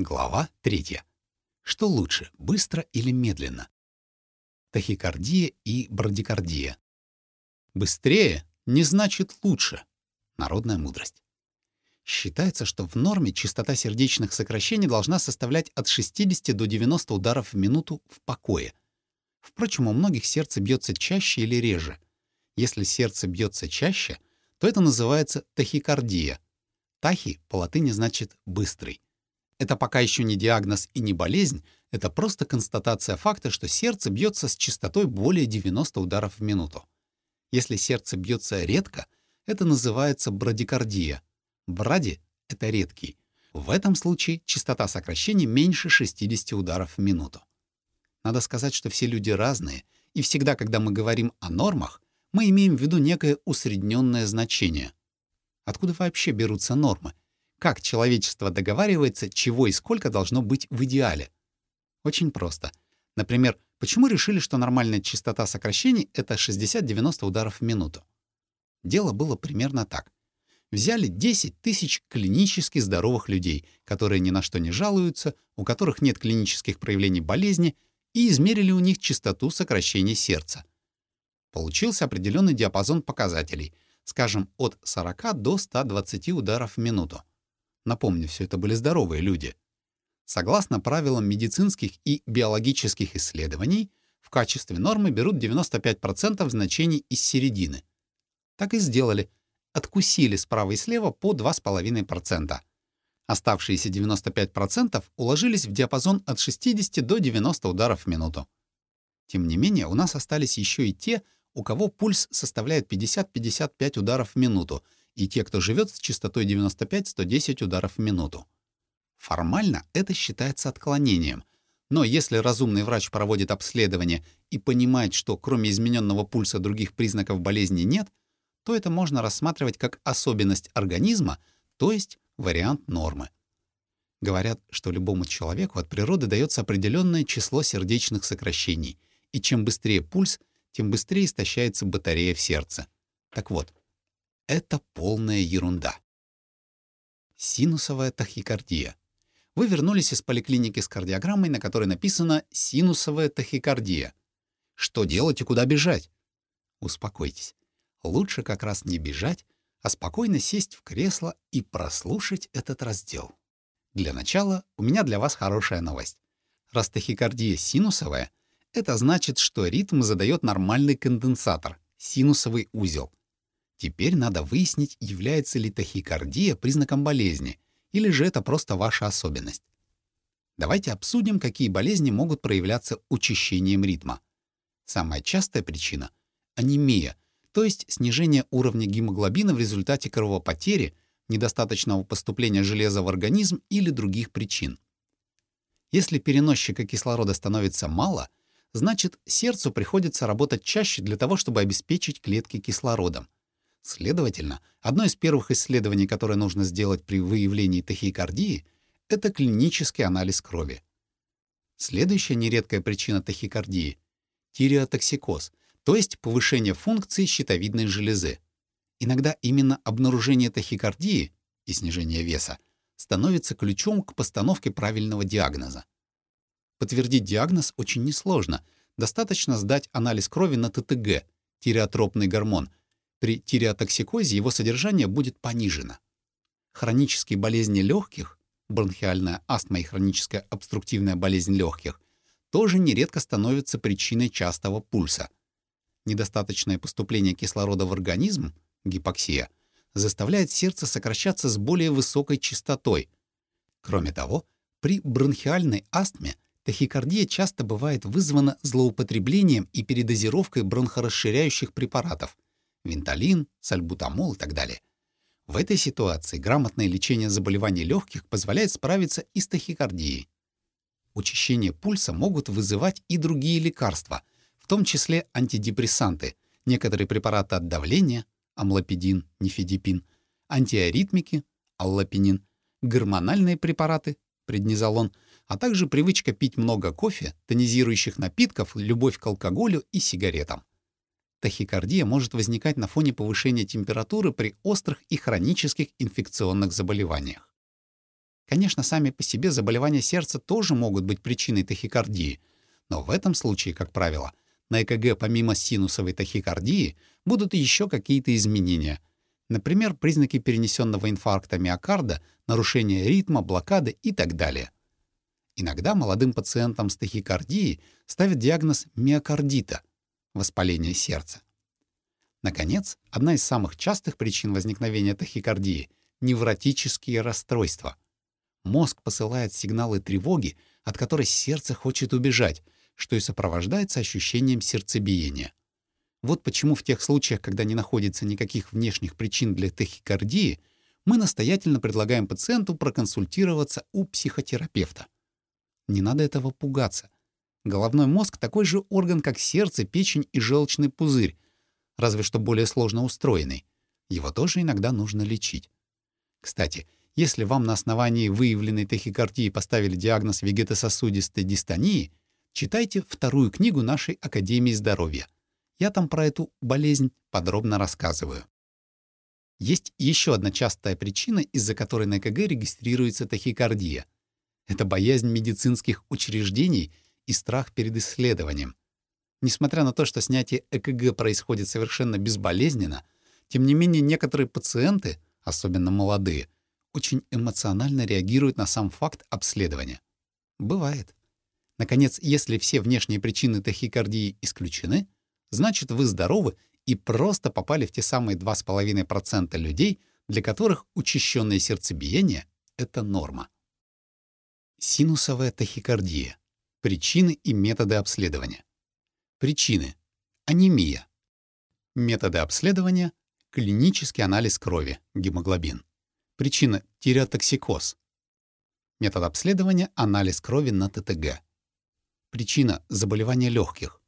Глава 3. Что лучше, быстро или медленно? Тахикардия и брадикардия. Быстрее не значит лучше. Народная мудрость. Считается, что в норме частота сердечных сокращений должна составлять от 60 до 90 ударов в минуту в покое. Впрочем, у многих сердце бьется чаще или реже. Если сердце бьется чаще, то это называется тахикардия. Тахи по латыни значит «быстрый». Это пока еще не диагноз и не болезнь, это просто констатация факта, что сердце бьется с частотой более 90 ударов в минуту. Если сердце бьется редко, это называется брадикардия. Бради — это редкий. В этом случае частота сокращений меньше 60 ударов в минуту. Надо сказать, что все люди разные, и всегда, когда мы говорим о нормах, мы имеем в виду некое усредненное значение. Откуда вообще берутся нормы? Как человечество договаривается, чего и сколько должно быть в идеале? Очень просто. Например, почему решили, что нормальная частота сокращений — это 60-90 ударов в минуту? Дело было примерно так. Взяли 10 тысяч клинически здоровых людей, которые ни на что не жалуются, у которых нет клинических проявлений болезни, и измерили у них частоту сокращения сердца. Получился определенный диапазон показателей, скажем, от 40 до 120 ударов в минуту. Напомню, все это были здоровые люди. Согласно правилам медицинских и биологических исследований, в качестве нормы берут 95% значений из середины. Так и сделали. Откусили справа и слева по 2,5%. Оставшиеся 95% уложились в диапазон от 60 до 90 ударов в минуту. Тем не менее, у нас остались еще и те, у кого пульс составляет 50-55 ударов в минуту, и те, кто живет с частотой 95-110 ударов в минуту. Формально это считается отклонением, но если разумный врач проводит обследование и понимает, что кроме измененного пульса других признаков болезни нет, то это можно рассматривать как особенность организма, то есть вариант нормы. Говорят, что любому человеку от природы дается определенное число сердечных сокращений, и чем быстрее пульс, тем быстрее истощается батарея в сердце. Так вот, это полная ерунда. Синусовая тахикардия. Вы вернулись из поликлиники с кардиограммой, на которой написано «синусовая тахикардия». Что делать и куда бежать? Успокойтесь. Лучше как раз не бежать, а спокойно сесть в кресло и прослушать этот раздел. Для начала у меня для вас хорошая новость. Раз тахикардия синусовая, это значит, что ритм задает нормальный конденсатор — синусовый узел. Теперь надо выяснить, является ли тахикардия признаком болезни, или же это просто ваша особенность. Давайте обсудим, какие болезни могут проявляться учащением ритма. Самая частая причина — анемия, то есть снижение уровня гемоглобина в результате кровопотери, недостаточного поступления железа в организм или других причин. Если переносчика кислорода становится мало, значит, сердцу приходится работать чаще для того, чтобы обеспечить клетки кислородом. Следовательно, одно из первых исследований, которое нужно сделать при выявлении тахикардии, это клинический анализ крови. Следующая нередкая причина тахикардии — тиреотоксикоз, то есть повышение функции щитовидной железы. Иногда именно обнаружение тахикардии и снижение веса становится ключом к постановке правильного диагноза. Подтвердить диагноз очень несложно. Достаточно сдать анализ крови на ТТГ, тиреотропный гормон, при тиреотоксикозе его содержание будет понижено. Хронические болезни легких, бронхиальная астма и хроническая обструктивная болезнь легких, тоже нередко становятся причиной частого пульса. Недостаточное поступление кислорода в организм, гипоксия, заставляет сердце сокращаться с более высокой частотой. Кроме того, при бронхиальной астме тахикардия часто бывает вызвана злоупотреблением и передозировкой бронхорасширяющих препаратов — винтолин, сальбутамол и так далее. В этой ситуации грамотное лечение заболеваний легких позволяет справиться и с тахикардией. Учащение пульса могут вызывать и другие лекарства, в том числе антидепрессанты, некоторые препараты от давления, амлопидин, нифедипин, антиаритмики, аллопенин, гормональные препараты, преднизолон, а также привычка пить много кофе, тонизирующих напитков, любовь к алкоголю и сигаретам. Тахикардия может возникать на фоне повышения температуры при острых и хронических инфекционных заболеваниях. Конечно, сами по себе заболевания сердца тоже могут быть причиной тахикардии, но в этом случае, как правило, на ЭКГ помимо синусовой тахикардии будут еще какие-то изменения. Например, признаки перенесенного инфаркта миокарда, нарушение ритма, блокады и так далее. Иногда молодым пациентам с тахикардией ставят диагноз миокардита — воспаление сердца. Наконец, одна из самых частых причин возникновения тахикардии — невротические расстройства. Мозг посылает сигналы тревоги, от которой сердце хочет убежать, что и сопровождается ощущением сердцебиения. Вот почему в тех случаях, когда не находится никаких внешних причин для тахикардии, мы настоятельно предлагаем пациенту проконсультироваться у психотерапевта. Не надо этого пугаться. Головной мозг — такой же орган, как сердце, печень и желчный пузырь, разве что более сложно устроенный. Его тоже иногда нужно лечить. Кстати, если вам на основании выявленной тахикардии поставили диагноз вегетососудистой дистонии, читайте вторую книгу нашей Академии здоровья. Я там про эту болезнь подробно рассказываю. Есть еще одна частая причина, из-за которой на ЭКГ регистрируется тахикардия. Это боязнь медицинских учреждений и страх перед исследованием. Несмотря на то, что снятие ЭКГ происходит совершенно безболезненно, тем не менее некоторые пациенты, особенно молодые, очень эмоционально реагируют на сам факт обследования. Бывает. Наконец, если все внешние причины тахикардии исключены, значит вы здоровы и просто попали в те самые 2,5% людей, для которых учащенное сердцебиение — это норма. Синусовая тахикардия. Причины и методы обследования. Причины. Анемия. Методы обследования. Клинический анализ крови, гемоглобин. Причина — тиреотоксикоз. Метод обследования — анализ крови на ТТГ. Причина — заболевания легких.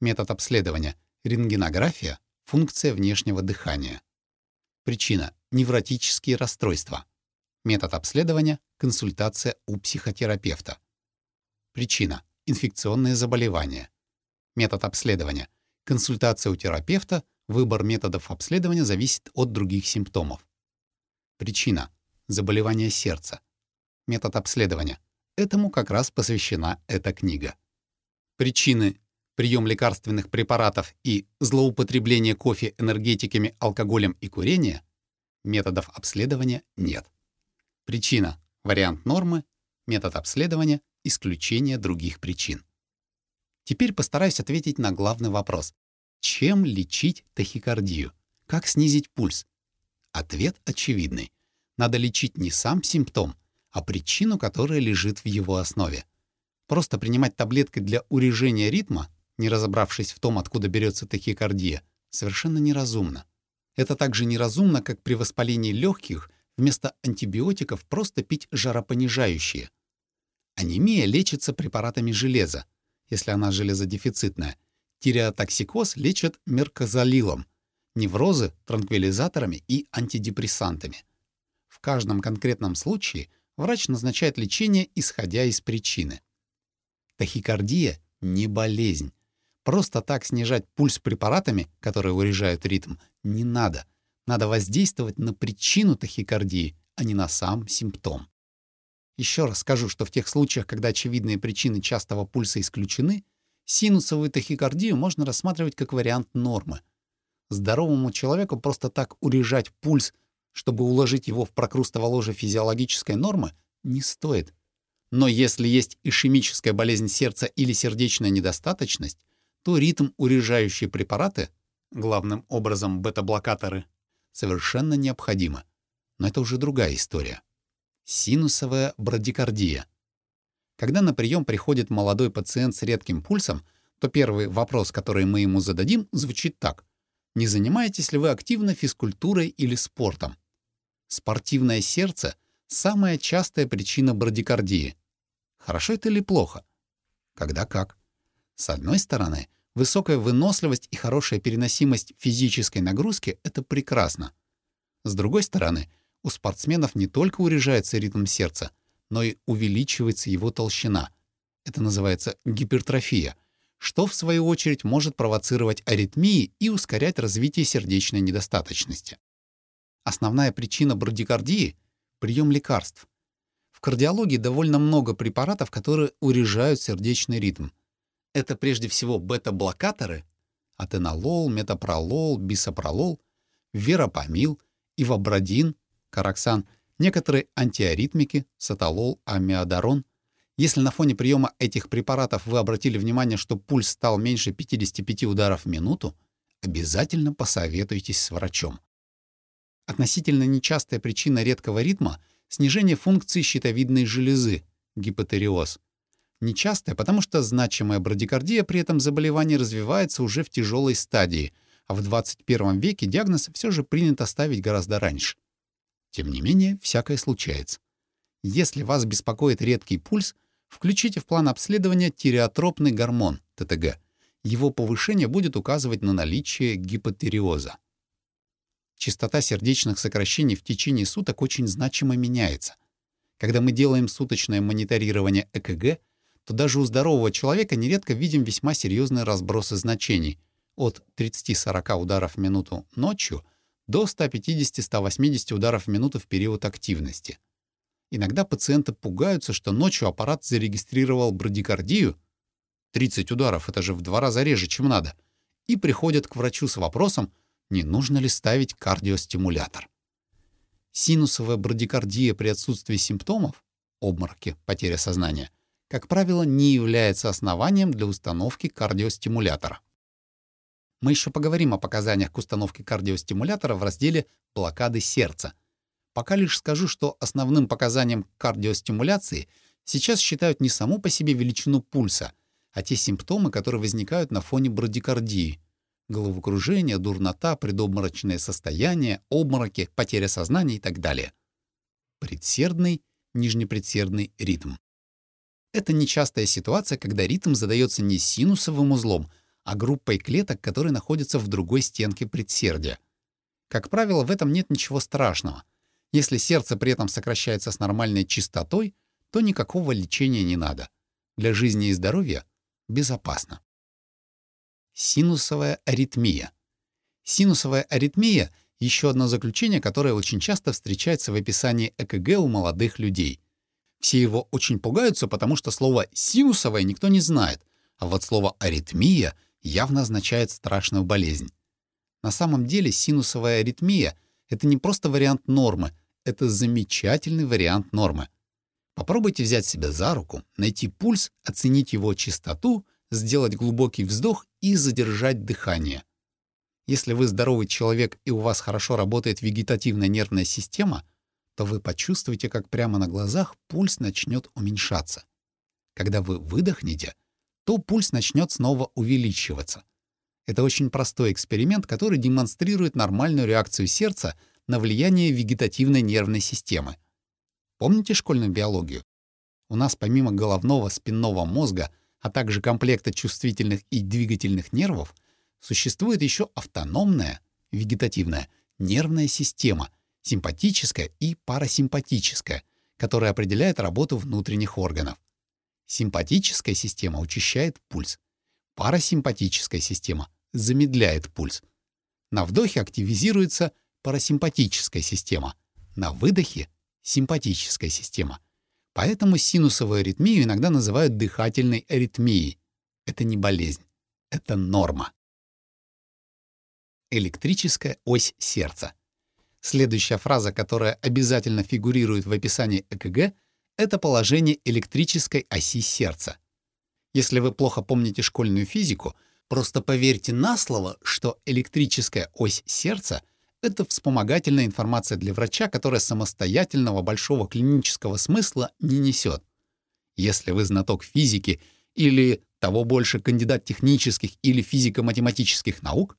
Метод обследования — рентгенография, функция внешнего дыхания. Причина — невротические расстройства. Метод обследования — консультация у психотерапевта. Причина — инфекционные заболевания. Метод обследования. Консультация у терапевта, выбор методов обследования зависит от других симптомов. Причина. Заболевание сердца. Метод обследования. Этому как раз посвящена эта книга. Причины. Прием лекарственных препаратов и злоупотребление кофе, энергетиками, алкоголем и курение. Методов обследования нет. Причина. Вариант нормы. Метод обследования. Исключение других причин. Теперь постараюсь ответить на главный вопрос. Чем лечить тахикардию? Как снизить пульс? Ответ очевидный. Надо лечить не сам симптом, а причину, которая лежит в его основе. Просто принимать таблетки для урежения ритма, не разобравшись в том, откуда берется тахикардия, совершенно неразумно. Это так же неразумно, как при воспалении легких вместо антибиотиков просто пить жаропонижающие. Анемия лечится препаратами железа, если она железодефицитная. Тиреотоксикоз лечат меркозалилом, неврозы — транквилизаторами и антидепрессантами. В каждом конкретном случае врач назначает лечение, исходя из причины. Тахикардия — не болезнь. Просто так снижать пульс препаратами, которые урежают ритм, не надо. Надо воздействовать на причину тахикардии, а не на сам симптом. Еще раз скажу, что в тех случаях, когда очевидные причины частого пульса исключены, синусовую тахикардию можно рассматривать как вариант нормы. Здоровому человеку просто так урежать пульс, чтобы уложить его в прокрустово ложе физиологической нормы, не стоит. Но если есть ишемическая болезнь сердца или сердечная недостаточность, то ритм урежающие препараты, главным образом бета-блокаторы, совершенно необходимо. Но это уже другая история синусовая брадикардия. Когда на прием приходит молодой пациент с редким пульсом, то первый вопрос, который мы ему зададим, звучит так. Не занимаетесь ли вы активно физкультурой или спортом? Спортивное сердце — самая частая причина брадикардии. Хорошо это или плохо? Когда как. С одной стороны, высокая выносливость и хорошая переносимость физической нагрузки — это прекрасно. С другой стороны — у спортсменов не только урежается ритм сердца, но и увеличивается его толщина. Это называется гипертрофия, что, в свою очередь, может провоцировать аритмии и ускорять развитие сердечной недостаточности. Основная причина брадикардии — прием лекарств. В кардиологии довольно много препаратов, которые урежают сердечный ритм. Это прежде всего бета-блокаторы — атенолол, метапролол, бисопролол, веропамил, ивабрадин, караксан, некоторые антиаритмики, сатолол, амиодарон. Если на фоне приема этих препаратов вы обратили внимание, что пульс стал меньше 55 ударов в минуту, обязательно посоветуйтесь с врачом. Относительно нечастая причина редкого ритма — снижение функции щитовидной железы, гипотериоз. Нечастая, потому что значимая брадикардия при этом заболевании развивается уже в тяжелой стадии, а в 21 веке диагноз все же принято ставить гораздо раньше. Тем не менее, всякое случается. Если вас беспокоит редкий пульс, включите в план обследования тиреотропный гормон, ТТГ. Его повышение будет указывать на наличие гипотериоза. Частота сердечных сокращений в течение суток очень значимо меняется. Когда мы делаем суточное мониторирование ЭКГ, то даже у здорового человека нередко видим весьма серьезные разбросы значений от 30-40 ударов в минуту ночью до 150-180 ударов в минуту в период активности. Иногда пациенты пугаются, что ночью аппарат зарегистрировал брадикардию, 30 ударов — это же в два раза реже, чем надо, и приходят к врачу с вопросом, не нужно ли ставить кардиостимулятор. Синусовая брадикардия при отсутствии симптомов, обмороки, потеря сознания, как правило, не является основанием для установки кардиостимулятора. Мы еще поговорим о показаниях к установке кардиостимулятора в разделе «Блокады сердца». Пока лишь скажу, что основным показанием кардиостимуляции сейчас считают не саму по себе величину пульса, а те симптомы, которые возникают на фоне брадикардии — головокружение, дурнота, предобморочное состояние, обмороки, потеря сознания и так далее. Предсердный, нижнепредсердный ритм. Это нечастая ситуация, когда ритм задается не синусовым узлом, а группой клеток, которые находятся в другой стенке предсердия. Как правило, в этом нет ничего страшного. Если сердце при этом сокращается с нормальной частотой, то никакого лечения не надо. Для жизни и здоровья безопасно. Синусовая аритмия. Синусовая аритмия — еще одно заключение, которое очень часто встречается в описании ЭКГ у молодых людей. Все его очень пугаются, потому что слово «синусовая» никто не знает, а вот слово «аритмия» явно означает страшную болезнь. На самом деле синусовая аритмия — это не просто вариант нормы, это замечательный вариант нормы. Попробуйте взять себя за руку, найти пульс, оценить его частоту сделать глубокий вздох и задержать дыхание. Если вы здоровый человек и у вас хорошо работает вегетативная нервная система, то вы почувствуете, как прямо на глазах пульс начнет уменьшаться. Когда вы выдохнете, то пульс начнет снова увеличиваться. Это очень простой эксперимент, который демонстрирует нормальную реакцию сердца на влияние вегетативной нервной системы. Помните школьную биологию? У нас помимо головного спинного мозга — а также комплекта чувствительных и двигательных нервов, существует еще автономная, вегетативная, нервная система, симпатическая и парасимпатическая, которая определяет работу внутренних органов. Симпатическая система учащает пульс. Парасимпатическая система замедляет пульс. На вдохе активизируется парасимпатическая система, на выдохе — симпатическая система — Поэтому синусовую аритмию иногда называют дыхательной аритмией. Это не болезнь, это норма. Электрическая ось сердца. Следующая фраза, которая обязательно фигурирует в описании ЭКГ, это положение электрической оси сердца. Если вы плохо помните школьную физику, просто поверьте на слово, что электрическая ось сердца — это вспомогательная информация для врача, которая самостоятельного большого клинического смысла не несет. Если вы знаток физики или того больше кандидат технических или физико-математических наук,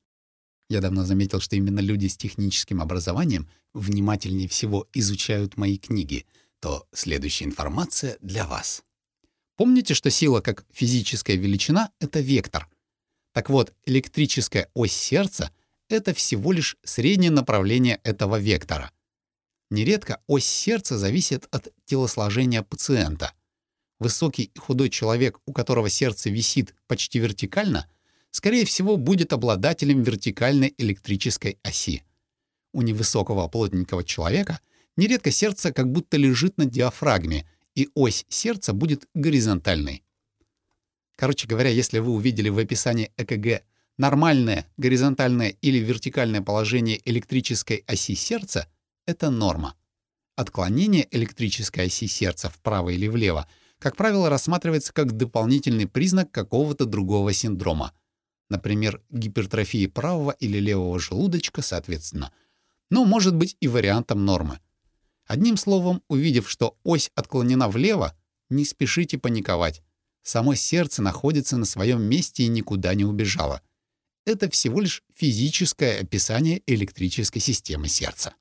я давно заметил, что именно люди с техническим образованием внимательнее всего изучают мои книги, то следующая информация для вас. Помните, что сила как физическая величина — это вектор. Так вот, электрическая ось сердца — это всего лишь среднее направление этого вектора. Нередко ось сердца зависит от телосложения пациента. Высокий и худой человек, у которого сердце висит почти вертикально, скорее всего, будет обладателем вертикальной электрической оси. У невысокого плотненького человека нередко сердце как будто лежит на диафрагме и ось сердца будет горизонтальной. Короче говоря, если вы увидели в описании ЭКГ нормальное горизонтальное или вертикальное положение электрической оси сердца, это норма. Отклонение электрической оси сердца вправо или влево, как правило, рассматривается как дополнительный признак какого-то другого синдрома, например, гипертрофии правого или левого желудочка, соответственно, но может быть и вариантом нормы. Одним словом, увидев, что ось отклонена влево, не спешите паниковать. Само сердце находится на своем месте и никуда не убежало. Это всего лишь физическое описание электрической системы сердца.